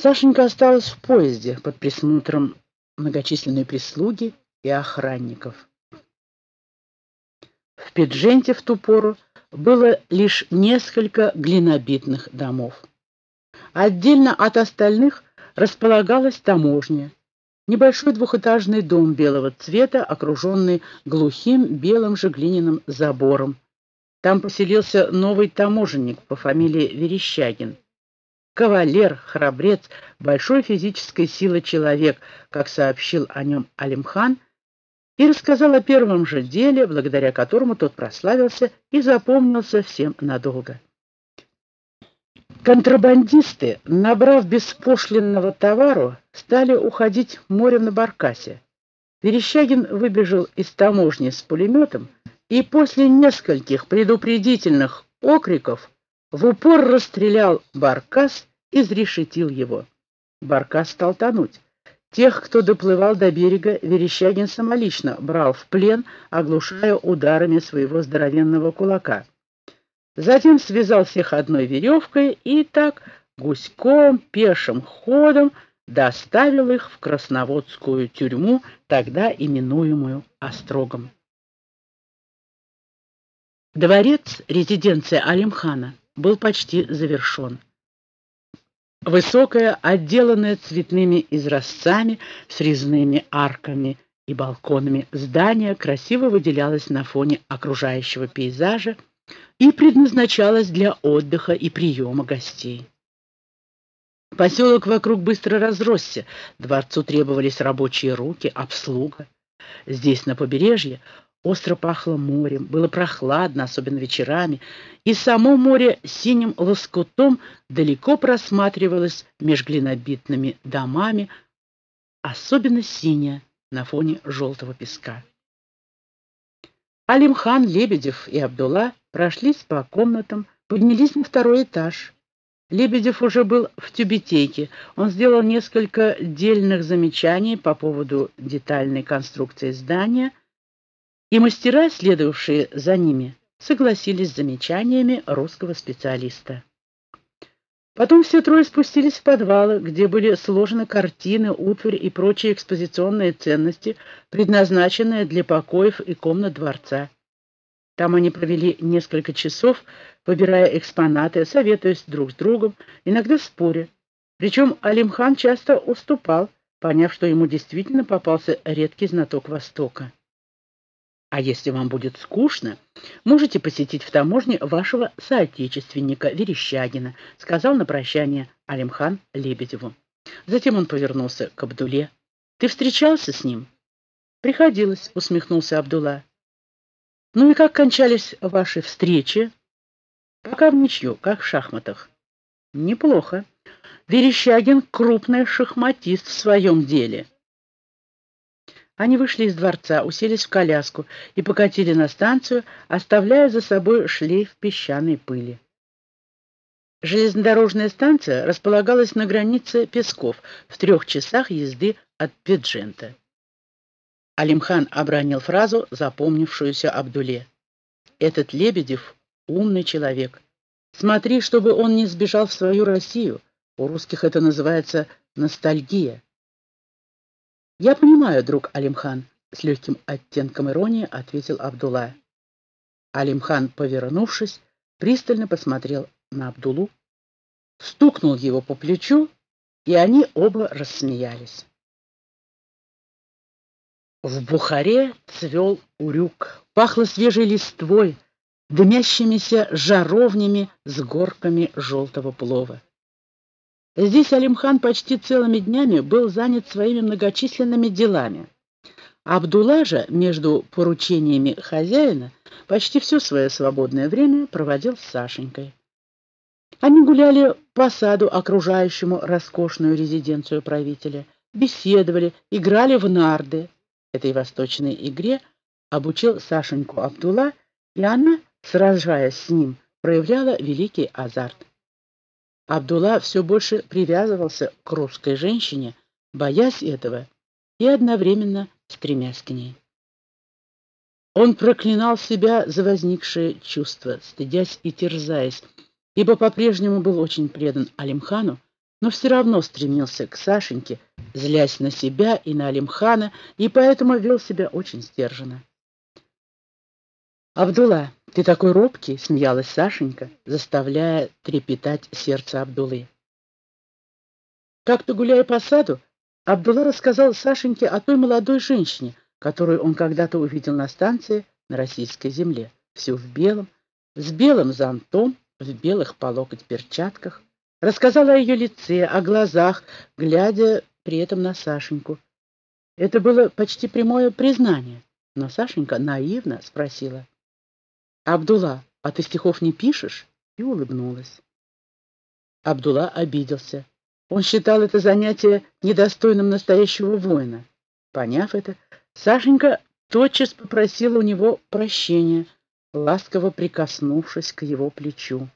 Сашенька осталась в поезде под присмотром многочисленной прислуги и охранников. В Педженте в ту пору было лишь несколько глинобитных домов. Отдельно от остальных располагалась таможня, небольшой двухэтажный дом белого цвета, окруженный глухим белым же глиняным забором. Там поселился новый таможенник по фамилии Верещагин. Кавалер, храбрец, большой физической силы человек, как сообщил о нем Алимхан, и рассказал о первом же деле, благодаря которому тот прославился и запомнился всем надолго. Контрабандисты, набрав беспошлинного товару, стали уходить морем на баркасе. Верещагин выбежал из таможни с пулеметом и после нескольких предупредительных окриков в упор расстрелял баркас и изрешетил его. Баркас стал тонуть. Тех, кто доплывал до берега, Верещагин самолично брал в плен, оглушая ударами своего здоровенного кулака. Затем связал всех одной веревкой и так гуськом, пешим ходом доставил их в Красноводскую тюрьму, тогда именуемую Острогом. Дворец, резиденция Алимхана, был почти завершен. Высокое, отделанное цветными изразцами с резными арками и балконами здание красиво выделялось на фоне окружающего пейзажа, и предназначалась для отдыха и приема гостей. Поселок вокруг быстро разросся, дворцу требовались рабочие руки, обслуга. Здесь, на побережье, остро пахло морем, было прохладно, особенно вечерами, и само море синим лоскутом далеко просматривалось меж глинобитными домами, особенно синее на фоне желтого песка. Алимхан, Лебедев и Абдулла прошлись по комнатам, поднялись на второй этаж. Лебедев уже был в тюбетейке. Он сделал несколько дельных замечаний по поводу детальной конструкции здания, и мастера, следовавшие за ними, согласились с замечаниями русского специалиста. Потом все трое спустились в подвалы, где были сложены картины, утварь и прочие экспозиционные ценности, предназначенные для покоев и комнат дворца. Там они провели несколько часов, выбирая экспонаты, советуясь друг с другом, иногда споря. Причем Алимхан часто уступал, поняв, что ему действительно попался редкий знаток Востока. А если вам будет скучно, можете посетить в таможне вашего соотечественника Верещагина, сказал на прощание Алимхан Лебедеву. Затем он повернулся к Абдуле. Ты встречался с ним? Приходилось, усмехнулся Абдулла. Ну и как кончались ваши встречи? Пока в ничью, как в шахматах. Неплохо. Верещагин крупный шахматист в своем деле. Они вышли из дворца, уселись в коляску и покатили на станцию, оставляя за собой шлейф песчаной пыли. Железнодорожная станция располагалась на границе Песков в трех часах езды от Педжента. Алимхан обронил фразу, запомнившуюся Абдуле. «Этот Лебедев — умный человек. Смотри, чтобы он не сбежал в свою Россию. У русских это называется ностальгия». «Я понимаю, друг Алимхан», — с легким оттенком иронии ответил Абдулла. Алимхан, повернувшись, пристально посмотрел на Абдулу, стукнул его по плечу, и они оба рассмеялись. В Бухаре цвел урюк, пахло свежей листвой, дымящимися жаровнями с горками желтого плова. Здесь Алимхан почти целыми днями был занят своими многочисленными делами. Абдулла же, между поручениями хозяина, почти все свое свободное время проводил с Сашенькой. Они гуляли по саду, окружающему роскошную резиденцию правителя, беседовали, играли в нарды. Этой восточной игре обучил Сашеньку Абдулла, и она, сражаясь с ним, проявляла великий азарт. Абдулла все больше привязывался к русской женщине, боясь этого и одновременно стремясь к ней. Он проклинал себя за возникшее чувство, стыдясь и терзаясь, ибо по-прежнему был очень предан Алимхану, но все равно стремился к Сашеньке, злясь на себя и на Алимхана, и поэтому вел себя очень сдержанно. «Абдулла, ты такой робкий!» — смеялась Сашенька, заставляя трепетать сердце Абдулы. Как-то гуляя по саду, Абдулла рассказал Сашеньке о той молодой женщине, которую он когда-то увидел на станции на российской земле, всю в белом, с белым зонтом, в белых по локоть перчатках, рассказала о ее лице, о глазах, глядя при этом на Сашеньку. Это было почти прямое признание, но Сашенька наивно спросила, «Абдулла, а ты стихов не пишешь?» и улыбнулась. Абдулла обиделся. Он считал это занятие недостойным настоящего воина. Поняв это, Сашенька тотчас попросила у него прощения, ласково прикоснувшись к его плечу.